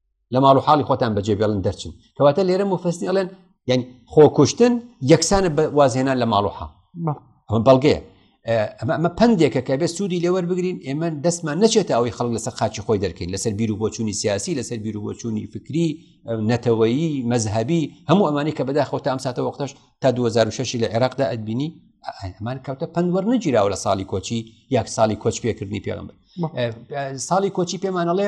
لە ماڵ و حاڵی خۆتان بەجێ بێڵن دەرچن کەواتە لێرە مفەستی ئەڵێن یعنی خۆکوشتن یەکسانە بە وازهێنان لە ماڵ و حاڵ ئەمە بەڵگەیە ئەمە پندێکە کە بێت سوودی لێوەر بگرین ئێمە دەستمان نەچێتە ئەوەی خەڵک لەسەر قاچی خۆی دەکەین لەسەر بیر و بۆچوونی سیاسی لەسەر بیر و بۆچوونی فکری نەتەوەیی مەذهبی هەموو ئەمانی کە بەداخەوە تا ئەم ساتە وەختش تا 2006 لە عێراقدا ئەدبینی ئەمان کەوتە پندوەەر نەگیراوە لە ساڵی کۆچی یاک ساڵی کۆچ پێکردنی پێغمبەر ساڵی کۆچی پێمانەڵێ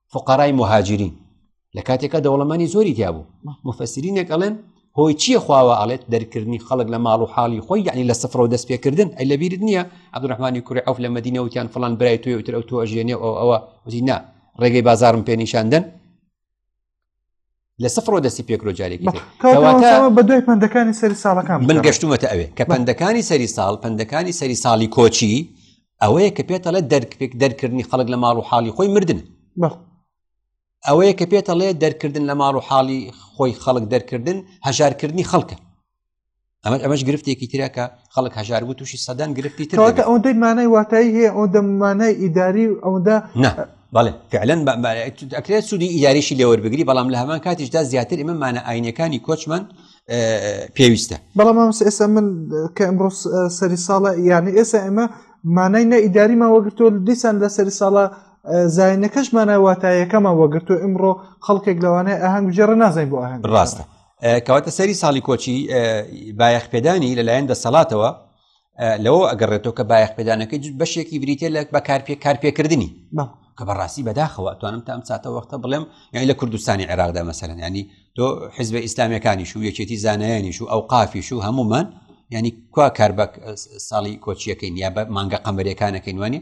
فقرای مهاجرین لە کاتێکا دەوڵەمانی زۆری تیا بوو مفسرینێک ئەڵێن هۆی چییە خواوە ئەڵێت دەرکردنی خەڵک لە ماڵ و حاڵی خۆی یعنی لە سفرەوە دەست پێکردن ئەی لە بیرت نییە عبدڕحمانی کوری ئەوف لە مدینەوتیان فلان برای توێ وتر ئەو تۆ ئەژێنێ ئەو ئەوە وزینا ڕێگەی بازارم پێ نیشاندن لە سفرۆ دەستی پێکرۆ جارێکی بە دوای پندەکانی سەری ساڵەکان من گەشتومەتە ئەوێ کە پندەکانی سەری ساڵ پندەکانی سەری ساڵی کۆچی ئەوەیە کە پێتەڵێ دەرکپێک دەرکردنی خەڵک لە ماڵ و حاڵی خۆی مردن ئەوەیە کە پێتەڵێ دەرکردن لە ماڵ و حاڵی خۆی خەڵک دەرکردن هەژارکردنی خەڵکە ئەمە ئەمەش گرفتێکی ترە کە خەڵک هەژار بوو تووشی سەدان گرفتی تر ئەوەندەی مانای واتایی هەیە ئەو دەمانای ئیداری و ئەوەندە بەڵێ فعلەن ئەکرێت سوودی ئیداریشی لێوەر بگری بەڵام لە هەمان کاتیشدا زیاتر ئمە مانە ئاینەکانی کۆچمان پێویستە بەڵام ئێستا من کە ئەمڕۆ سەری ساڵە یعنی ئێستا ئێمە مانای نە ئیداریمان وەگرتووە دیسان لە سەری ساڵە زایەنەکەشمانە واتایەکەمان وەگرتو ئمڕۆ خەڵکێک لەوانەیە ئاهنگ جێڕە نازای بۆ ئاهنگ ڕاستە کەواتە سەری ساڵی کۆچی بایەخپێدانی لەلایەن دەسەڵاتەوە لەوە ئەگەڕێتەوە کە بایەخپێدانەکەی بەشێکی بریتە لە بە کارپێ کارپێکردنی کە بەڕاستی بەداخەوە توانم تام ساتە وەختە بڵێم یان لە کوردستانی عێراقدا مەسەرەن ینی تۆ حزب ئیسلامەکانیش و یەکێتی زانایانیش و ئەو قافیش و هەمومان ینی کوا کار بە ساڵی کۆچیەکەین یا بە مانگە قەمەرەکانەکەین وانی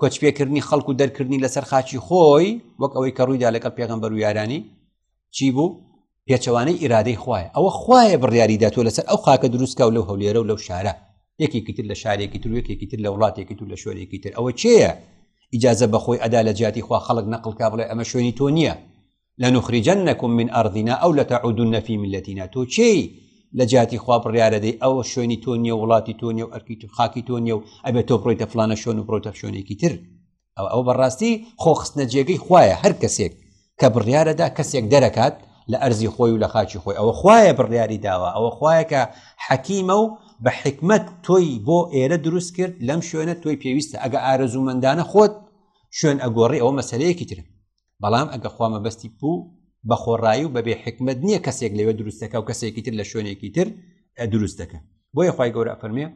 کۆچپێکردنی خەڵکو دەرکردنی لەسەر خاچی خۆی وەک ئەوەی کە ڕوویدا لەگەڵ پێغەمبەر و یارانی چی بوو پێچەوانەی ئیرادەی خوای ئەوە خوایە بڕیاری داتۆ لەسەر ئەو خاکە دروستکە و لەو هەولێرە و لەو شارە یەکێکی تر لە شارێکی تر یەکێکی تر لە وڵاتێکی تر لە شوێنێکی تر ئەوە چێە ئیجازە بەخۆی ئەدا لە جیاتی خوا خەڵک نەقلکە بڵێ ئەمە شوێنی تۆ نییە لنخرجنکم من ارضنا او لتعودن فی ملتنا تۆ کێی لە جیاتی خوا بڕیارە دەی ئەوە شوێنی تۆ نیە وڵاتی تۆ نیە و ئەرکی تو خاکی تۆ نیە و ئەبێت تۆ بڕۆیتە فلانە شوێن و بڕۆتە شوێنێکی تر ئەو ئەو بەڕاستی خۆخستنە جێگەی خویە هەر کەسێک کە بڕیارەدا کەسێک دەرەکات لە ئەرزی خۆی و لە خاچی خۆی ئەوە خویە بڕیاری داوە ئەوە خویەکە حەکیمە و بە حکمت تۆی بۆ ئێرە دروست کرد لەم شوێنە تۆی پێویستە ئەگە ئارەزوومەندانە خۆت شوێن ئەگۆڕی ئەوە مەسلەیەکی ترە بەڵام ئەگە خوا مەبەستی پوو بە خۆڕایی و بەبێ حکمت نییە کەسێک لەوێ دروستەکە و کەسێکی تر لە شوێنێکی تر دروست دەکە بۆیە خی گەورە فەرمێ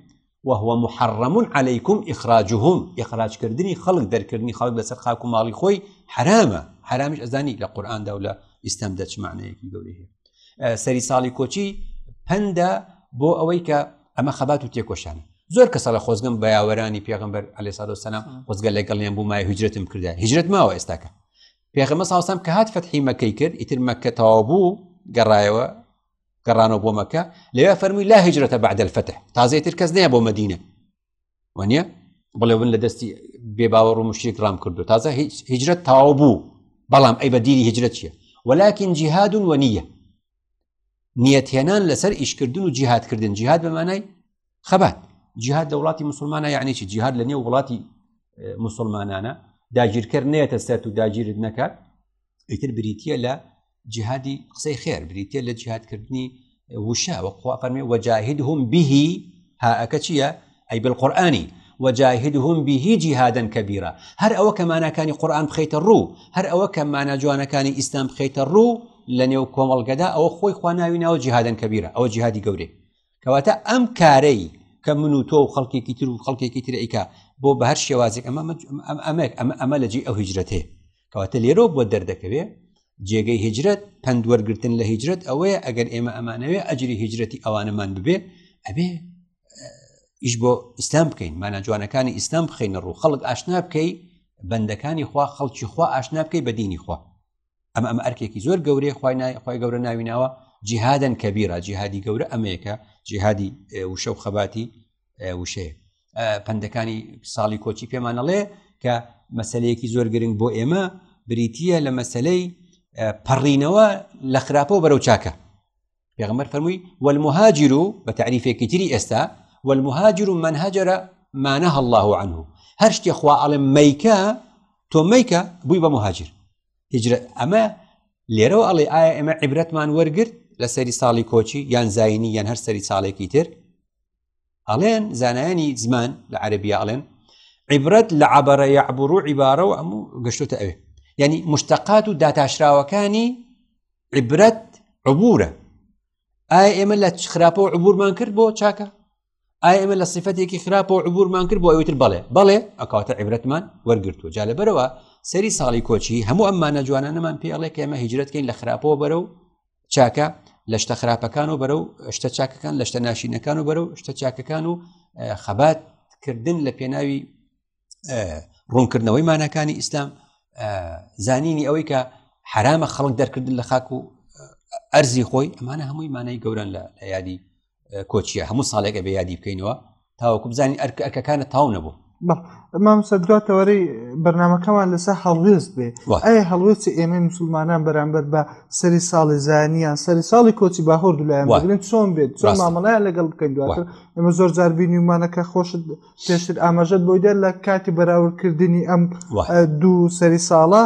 وهو محرم عليكم إخراجهم إخراج کردنی خەڵک دەرکردنی خەڵک لەسەر خاک و ماڵی خۆی حرامە حرامیش ئەزانی لە قورآاندا و لە ئیسلام دەچمانەیەکی گەورەیە سەری ساڵی کۆچی پەندە بۆ ئەوەی کە ئەمە خەبات و تێکۆشان زۆر کەسە لە خۆزگەم بە یاوەرانی پێغمبەر علی سا سلام خۆزگە لەگەڵیان بوو مای هجرتم کردا هجرت ماوە ئێستاکە پێغمە ساوسان کە هات فەتحی مەکەی کرد ئیتر مەکە تەواو بوو گەڕایەوە گەڕانەوە بۆ مەکە لەوێ فەرمووی لا هجرەتە بعد الفتح تازێتر کەس نیە بۆ مدینە وانە بڵێ بن لە دەستی بێ باوەڕ و مشتێک ڕام کردو تازە هجرت تاوا بوو بەڵام ئەی بە دیری هجرت چیە وەلاکن جیهادون وە نیە نیەتهێنان لەسەر ئیشکردن و جیهاتکردن جیهات بەمانای خەبات جیهات لە وڵاتی مسلمانە یعنیی جیهات لە نێو وڵاتی مسلمانانە داگیرکەر نێتە سەرت و داگیرت نەکات ئیتر بریتە لە جیهادی قسەی خێر بریتە لە جیهاتکردنی وشە وەخوا فەرمی وەجاهد هم بهی هاەکە چییە ئەی بالقورآنی وجاهدهم به جهادا كبيرا هەر ئەوە کە ماناکانی قورآن بخیتە ڕوو هەر ئەوە کە مانا جوانەکانی ئیسلام بخیتە ڕوو لە نێو کۆمەڵگەدا ئەوە خۆی خوا ناوی ناوە جیهادن کەبیرە ئەوە جیهادی گەورێ کەواتە ئەم کارەی کە من و تۆ و خەڵکێکی تر و خەڵکێکی تر ئیکا بۆ بە هەر شێوازێک ئەمە ئەمەک ئەمە ئەمە لە جێ ئەو هیجرەتێ کەواتە لێرۆ بۆ دەردەکەوێ جێگەی هجرەت پندوەرگتن لە هجرەت ئەوەیە ئەگەر ئێمە ئەمانەوێ ئەجری هجرەتی ئەوانەمان ببێ ئەبێ ئیش بۆ ئیسلام بکەین مانە جوانەکانی ئیسلام بخینە ڕوو خەڵک ئاشنا بکەی بەندەکانی خوا خەڵکی خوا ئاشنا بکەی بە دینی خوا ئەم ئەم ئەرکێکی زۆر گەورەی خی خی گەورە ناویناوە جیهادن کەبیرە جیهادی گەورە ئەمەیەکە جیهادی وشە و خەباتی وشەیە پندەکانی ساڵی کۆچی پێمانەڵێ کە مەسلەیەکی زۆر گرنگ بۆ ئێمە بریتە لە مەسلەی پەڕینەوە لە خراپەوە بەرەو چاکە پێغمبەر فەرمووی والمهاجر و بە تعریفێکی تری ئێستا والمهاجر و منهجرە مانەها الله عنه هەر شتێ خوا ئەڵێ مەیکە تۆ مەیکە بووی بە مهاجر هجرە ئەمە لێرەوە ئەڵێ ئایا ئێمە عیبرەتمان وەرگرت لە سەری ساڵی کۆچی یان زینی یان هەر سەری ساڵێکی تر ئەڵێن زانایانی زمان لە عەربیا ئەڵێن عیبرەت لە عبرە یعبڕ و عیبارە و ئەم گەشتۆتە ئەوێ ینی مشتەقات و داتاشراوەکانی عیبرەت عبورە ئایا ئێمە لە خراپەوە عبورمان کرد بۆ چاکە ئایا ئێمە لە سیفەتێکی خراپەوە عبورمان کرد بۆ ئەوتر بەڵێ بەڵێ ئەکاتە عیبرەتمان وەرگرتووە جا لەبەرەوە سەری ساڵی کۆچی هەموو ئەممانە جوانانەمان پێڵێ کە ئێمە هیجرەتکەین لە خراپەوە بەرە و چاکە لە شتە خراپەکان و بەرەو شتە چاکەکان لە شتە ناشینەکان و بەرەو شتە چاکەکان و خەبات کردن لە پێناوی ڕوونکردنەوەی مانەکانی ئیسلام زانینی ئەوەی کە حرامە خەڵک دەرکردن لە خاک و ئەرزی خۆی ئەمانە هەمووی مانای گەوران لە یادی کۆچیە هەموو ساڵێک ئەبێ یادی بکەینەوە تاوەکو بزانین ئەرک ئەرکەکانە تاو نەبوو مامسە دواتەوەری بەرنمەکەمان لەسەر هەڵوێست بێ ئەی هەڵوێستی ئێمە مسلمانان بەرامبەر بە سەری ساڵی زانیان سەری ساڵی کۆچی باهۆر دولایەن چۆن بێت چۆن مامەڵیان لەگەڵ بکەین دواتر ئێمە زۆر جار بینیمانەکە خۆشت پێشتر ئاماژەت بۆی دەر لە کاتی بەراوردکردنی ئەم دوو سەری ساڵە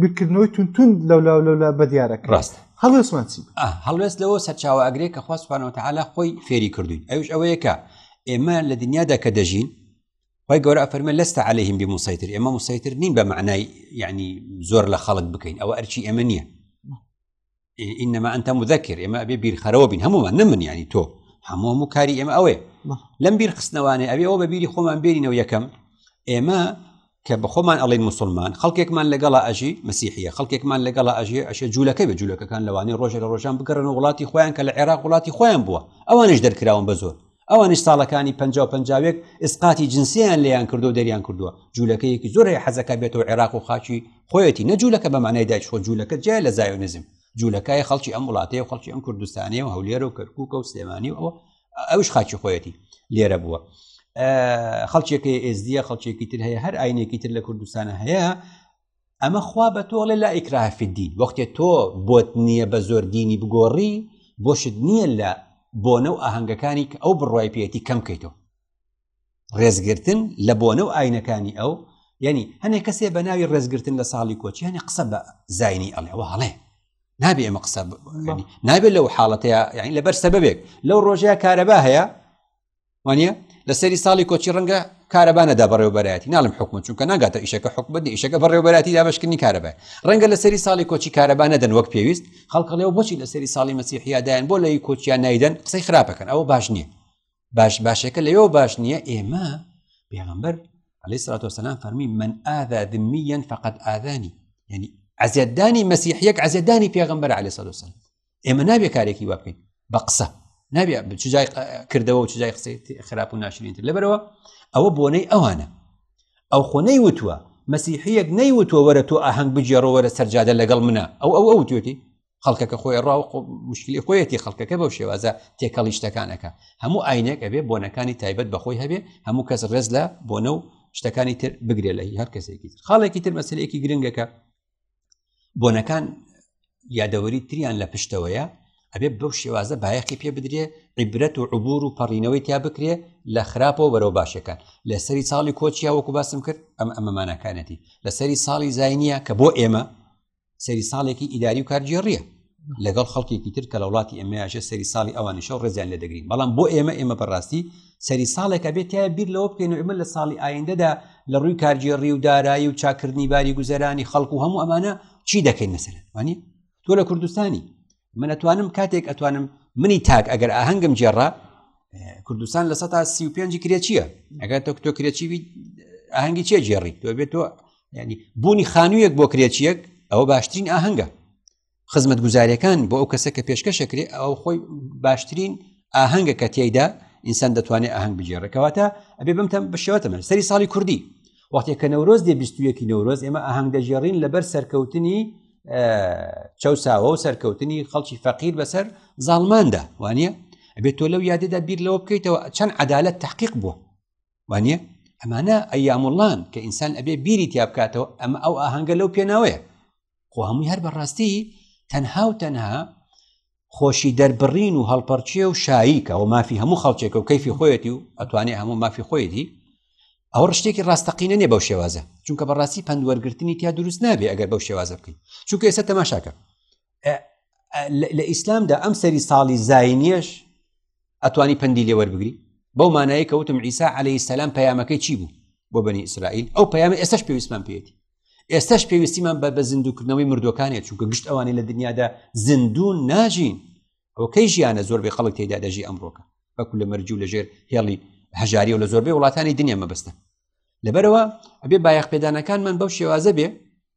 بیرکردنەوەی تونتون لەو لاو لەولا بە دیارەکە ڕاست هەڵێسمان چی هەڵوێست لەوە سەرچاوە ئەگرێ کە خواستوانەوە تەعالا خۆی فێری کردوین ئەوش ئەوەیەکە ئێمە لە دنیادا کە دەژین وای گەورە ئەفەرمە لەستە عليهلەیهم بی مسەیتر ئێمە مسەیتر نین بە معنای یعنی زۆر لە خەڵک بکەین ئەوە ئەرچی ئێمە نییە ئینەما ئەتە مذەکر ئێمە ئەبێ بیرخەرەوە بین هەمومان نمن ینی تۆ هەموو هەموو کاری ئێمە ئەوێ لەم بیر خستنەوانێ ئەوێ ئەوە بە بیری خۆمان بێنینەوە یەکەم ئێمە کە بە خۆمان ئەڵین مسلمان خەڵکێکمان لەگەڵا ئەژی مسیحە خەڵکێکمان لەگەڵا ئەژێ ئەشە جوولەکە بە جوولەکەکان لەوانی ڕۆژێ لە ڕۆژان بگەڕن و وڵاتی خۆیان کە لە عێراق وڵاتی خۆیان بووە ئەوانش دەرکراون بە زۆر ئەوانش ساڵەکانی پنج و پنجاوێک ئسقاتی جنسیان لێیان کردو دەریان کردووە جوولەکەیەکی زۆر هەیە حەزەکە بێتەوە عێراق و خاچی خۆیەتی نەجوولەکە بە مانای دایشۆ جوولەکە جیای لە زای و نزم جوولەکای خەڵکی ئەم وڵاتەیە و خەڵکی ئەم کوردستانەیە و هەولێر و کەرکووکە و سلێمانی و ئەوە ئەوش خاچی خۆیەتی لێرە بووە خەڵکێکی ئێزدیە خەڵکێکی تر هەیە هەر ئاینێکی تر لە کوردستانە هەیە ئەمە خوا بە تۆڵێ لا ئیکراهفی دین وەختێ تۆ بۆت نییە بە زۆر دینی بگۆڕی بۆشت نییە لە بۆنە و ئاهەنگەکانی کە ئەو بڕای پێێتی کەم کەیتەوە ڕێزگرتن لە بۆنە و ئاینەکانی ئەو یعنی هەنێک کەسێ بە ناوی ڕێزگرتن لە ساڵی کۆچی هەنێ قسە بە زینی ئەڵێەوە هەڵێ نابێ ئەمە قسە نابێت لەو حاڵەتەیە یعنی لەبەر سەبەبێک لەو ڕۆژەیە کارەبا هەیە وانە لە سەری ساڵی کۆچی ڕەنگە کارەبانەدا بەڕێوبەرایەتی ناڵم حکومە چونکە ناگاتە ئیشەکە حکومت ئیشەکە بەڕێوبەراتی دابشکردنی کارەبای ڕەنگە لە سەری ساڵی کۆچی کارەبانەدەن وەک پێویست خەڵکە لێو بچی لە سەری ساڵی مەسیحیادایان بۆ لەی کۆچیان نایدەن قسەی خراپەکەن ئەوە باش نییە باش باشەکە لەوێ باش نییە ئێمە پێغمبەر عليه سرات وسلام فەرمی من ئادا دمیەن فقط ئادانی یعنی عزیدانی مەسیحیەک عزیدانی پێغمبەر عليه سلوسن ئێمە نابێ کارێکی وا بکەین بە قسە نابێ چجای کردەوە چجای قسەی خراپ و ناشرینتر لەبەرەوە ئەوە بۆنەی ئەوانە ئەو خۆ نەی وتووە مەسیحەک نەی وتووە وەرە تۆ ئاهەنگ بگێڕۆ وەرە سەرجادە لەگەڵ منە ئەو ئەو ئەو توێتی خەڵکەکە خۆی ڕاو مشکلی خۆیەتی خەڵکەکە بەو شێوازە تێکەڵی شتەکانەکە هەموو ئاینێک ئەبێ بۆنەکانی تایبەت بەخۆی هەبێ هەموو کەس ڕێز لە بۆنە و شتەکانی تر بگرێ لە هەر کەسێکی تر خاڵێکی تر مەسلەیەکی گرنگەکە بۆنەکان یادەوەری تریان لە پشتەوەیە ئەبێ بەو شێوازە بایەخی پێ بدرێ عیبرەت و عبور و پەڕینەوەی تیا بکرێ لە خراپەوە بەرەو باشەکان لە سەری ساڵی کۆچیا وەکو باسم کرد ئەم ئەمەمانەکانەتی لە سەری ساڵی زینە کە بۆ ئێمە سەری ساڵێکی ئیداری و کارگێڕیە لەگەڵ خەڵکێکی تر کە لە وڵاتی ئێمەیاژە سەری ساڵی ئەوانی شەو ڕێزیان لێ دەگرین بەڵام بۆ ئێمە ئێمە بەڕاستی سەری ساڵێکە بێت تای بیر لەوە بکەین ئمە لە ساڵی ئایندەدا لە ڕووی کارگێڕی و دارایی و چاکردنی باری گوزەرانی خەڵک و هەموو ئەمانە چی دەکەین مەسەرەوانی تۆ لە کوردستانی من ئەتوانم کاتێک ئەتوانم منی تاک ئەگەر ئاهەنگم جێڕا کوردستان لە 135 کرێچیە ئەگەر تۆ تۆ کرێچی ئاهەنگی چێ جێڕی تۆ بێت تۆ ینی بوونی خانوویەک بۆ کرێچیەک ئەوە باشترین ئاهەنگە خزمەت گوزارەکان بۆ ئەو کەسە کە پێشکەشەکرێ ئەو خۆی باشترین ئاهەنگە کە تێیدا ئینسان دەتوانێت ئاهنگ بگێڕێکەوەتە ئەبێ بمتە بەشێوەتەمە سەری ساڵی کوردی وەختێک کە نەورۆز دێ بیستویەکی نەورۆز ئێمە ئاهنگ دەژێڕین لەبەر سەرکەوتنی چەساوە و سەرکەوتنی خەڵکی فەقیر بەسەر زاڵماندا وانە ئەبێت تۆ لەو یادێدا بیر لەوە بکەیتەوە چەند عدالت تحقیق بووە وانە ئەمانە ئەیامڵان کە ئینسان ئەبێ بیری تیا بکاتەوە ئەمە ئەو ئاهەنگە لەو پێناوەیە خۆ هەمووی هەر بەڕاستی تەنها و تەنها خۆشی دەربڕین و هەڵپەرچێ و شایی کە ئەو مافی هەموو خەڵکێکە و کەفی خۆیەتی و ئەتوانێ هەموو مافی خۆیەتی ئەو ڕشتێکی ڕاستەقینە نیە بەو شێوازە چونکە بەڕاستی پندوەرگرتنی تیا دروست نابێ ئەگەر بەو شێوازە بکەین چونکە ئێستا تەماشاکە لە ئیسلامدا ئەم سەری ساڵی زینیش ئەتوانی پەندی لێ وەربگری بەو مانایی کەوتم ئیسا عليهەی سەسلام پەیامەکەی چی بوو بۆ بنی ئیسرائیل ئەو پەیامە ئێستش پێویستمان پێێتی ئێستش پێویستیمان بە بە زیندوکردنەوەی مردوەکانێت چونکە گشت ئەوانەی لە دنیادا زیندوو ناژین ئەوکەی ژیانە زۆر بێ خەڵک تێدا دەژی ئەمڕۆکە بەکو لە مەرجو لە ژێر هێڵی هەژاری و لە زۆربەی وڵاتانی دنیا مەبەستە لەبەرەوە ئەبێ بایەخ پێدانەکانمان بەو شێوازە بێ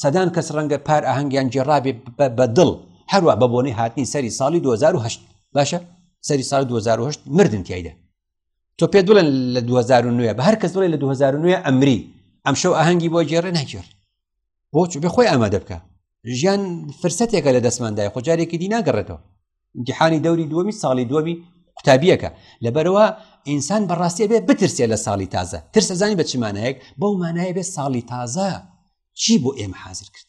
سەدان کەس ڕەنگە پار ئاهەنگیان جێڕابێ بە دڵ هەروە بە بۆنەی هاتنی سەری ساڵی 2010 باشە سەری ساڵ 2010 مردن تایدا تۆ پێ دڵێن لە 2009 بە هەر کەس دڵێ لە 2009 ئەمری ئەم شەو ئاهەنگی بۆ جێڕێ ناگێر بۆچ بێ خۆی ئامادە بکە ژیان فرسەتێکە لە دەستماندای خۆجارێکی دی ناگەڕێتەوە امتحانی دەوری دووەمی ساڵی دووەمی قوتابیەکە لەبەرەوە ئینسان بەڕاستیە بێ بترسێ لە ساڵی تازە ترسەزانی بە چمانەیەک بەو مانایە بێ ساڵی تازە چی بۆ ئێمە حاضر کرد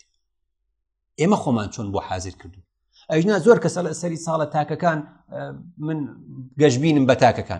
ئێمە خۆمان چۆن بۆ حاضر کردو ئەژنا زۆر کەسە لە سەری ساڵە تاکەکان من گەشببینم بە تاکەکان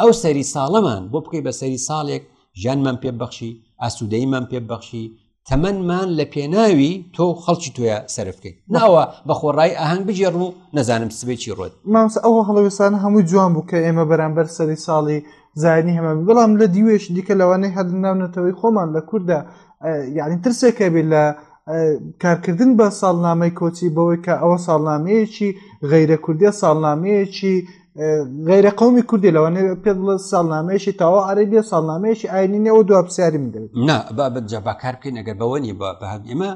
ئەو سەری ساڵەمان بۆ بکەی بە سەری ساڵێک ژیانمان پێ بەخشی ئاسوودەیمان پێ بەخشی تەمەمان لە پێناوی تۆ خەڵکی تۆە سرف بکەیت ناوە بە خۆڕای ئاهنگ بگێڕ و نەزانم سبێکی ڕۆت ماوس ئەو هەڵوێستانە هەمووی جوان بوو کە ئێمە بەرامبەر سەری ساڵی زایانی هەمە بەڵام لە دیوێش دیکە لەوانەیە هەر ناونەتەوەی خۆمان لە کووردا یعنی ترسێکە بێت لە کارکردن بە ساڵنامەی کۆچی بەوەی کە ئەوە ساڵنامەیەکی غەیرە کوردە ساڵنامەیەکی غیرە قومی کوردی لەوانێ پێ بڵە ساڵنامەیەشی تاوا عربیە ساڵنامەیەشی ئاینی نێ و دو پرسیاری من دەوێت نا بابەت جا باکار بکەین ئەگەر بەوە نیە بە بە ئێمە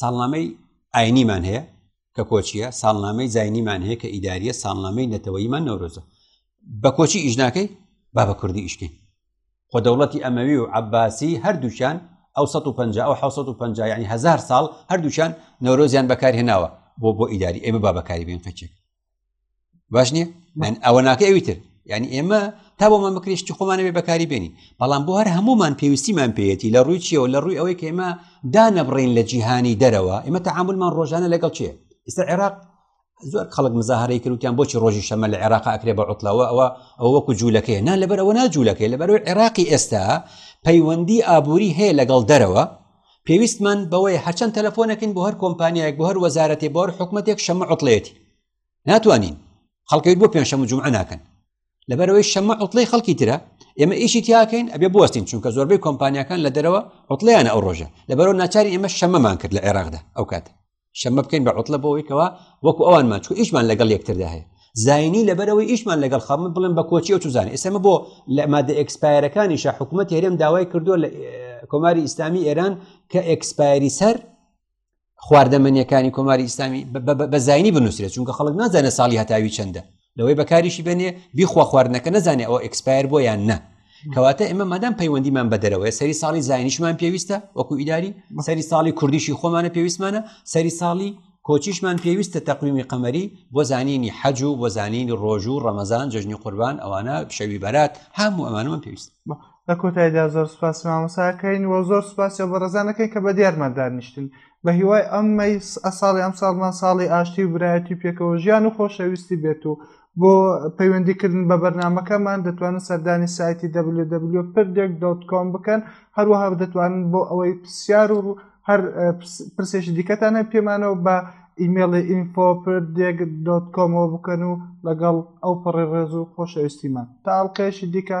ساڵنامەی ئاینیمان هەیە کە کۆچیە ساڵنامەی زینیمان هەیە کە ئیداریە ساڵنامەی نەتەوەیمان نەورۆزە بە کۆچی ئیشناکەی با بە کوردی ئیشکین خۆ دەوڵەتی ئەمەوی و عباسی هەردووچان ئەو 150 ئەو 1950 ینی هزار ساڵ هەردووچان نەورۆزیان بەکارهێناوە بۆ بۆ ئیداری ئێمە با بەکاری بێن فەچێک باش نییە من ئەوە ناکە ئەوی تر یعنی ئێمە تا بۆ من بکرێشتی خۆمانە بێ بەکاری بێنی بەڵام بۆ هەر هەمومان پێویستیمان پێەتی لە ڕووی چیەوە لە ڕووی ئەوەی کە ئێمە دانەبڕین لە جیهانی دەرەوە ئێمە تعاملمان ڕۆژانە لەگەڵ چێ ئستا عێراق زۆر خەڵک مزاهرەی کردوتیان بۆچی ڕۆژی شەمە لە عێراق ئەکرێ بە عوتلەوە ئەوە ئەو وەکو جوولەکەی نا لەبەرەوە ناجوولەکەی لەبەرەوەی عێراقی ئێستا پەیوەندی ئابووری هەیە لەگەڵ دەرەوە پێویستمان بەوەیە هەرچەند تەلەفۆنەکەین بۆ هەر کۆمپانیایەک بۆ هەر وەزارەتێ بۆ هەر حکومەتێک شەمە عوتڵێتی ناتوانین خەڵکەویت بۆ پێنجشەم و جمعە ناکەن لەبەرەوەی شەمە عوتڵی خەڵکی ترە ئێمە ئیشی تیاکەین ئەبێ بوەستین چونکە زۆربەی کۆمپانیەکان لە دەرەوە عوتڵیانە ئەو ڕۆژە لەبەرەوە ناچاری ئێمە شەمەمان کرد لە عێراقدا ئەو کات شەمە بکەین بە عوتلە بۆەوەی کەەوە وەکو ئەوان ماچکو ئیشمان لەگەڵ یەکتردا هەیە زینی لەبەرەوەی ئیشمان لەگەڵ خەڵم بڵێن بە کۆچی و توزانانی ئێسمە بۆ لە مادە ئەکسپایرەکانیشە حکوومەت هێرم داوای کردووە لە کۆماری ئیسلامی ئێران کە ئەکسپایری سەر خواردەمەنیەکانی کۆماری ئیسلامی بە زینی بنووسێت چونکە خەڵک نازانە ساڵی هەتاوی چەندە لەوەی بەکاریشی بێنێ بیخوا خواردنەکە نەزانێ ئەو ئەکسپایر بۆ یان نە کەواتە ئێمە مادام پەیوەندیمان بە دەرەوەی سەری ساڵی زانیشمان پێویستە وەکو ئیداری سەری ساڵی کوردیشی خۆمانە پێویستمانە سەری ساڵی کۆچیشمان پێویستە تەقویمی قەمەری بۆ زانینی حەج و بۆ زانینی ڕۆژوو ڕەمەزان جژنی قوربان ئەوانە شەوی بەرات هەموو ئەمانەوە پێویست لە کۆتایدا زۆر سوپاسی مامۆستا ئەکەین و زۆر سوپاسی ئەو بەڕێزانە ئەکەین کە بە دیارمان دانیشتن بە هیوای ئەم مەی ساڵی ئەم ساڵمان ساڵی ئاشتی و برایەتی و پێکەوە ژیان و خۆشەویستی بێت و بۆ پەیوەندیکردن بە بەرنمەکەمان دەتوانن سەردانی سایتی www.prdek.com بکەن هەروەها دەتوانن بۆ ئەوەی پرسیار و هەر پرسێکی دیکەتانە پێمانەوە بە ئیمێڵی infoprdek.com بکەن و لەگەڵ ئەو پەڕی ڕێز و خۆشەویستیمان تاڵقێشی دیکە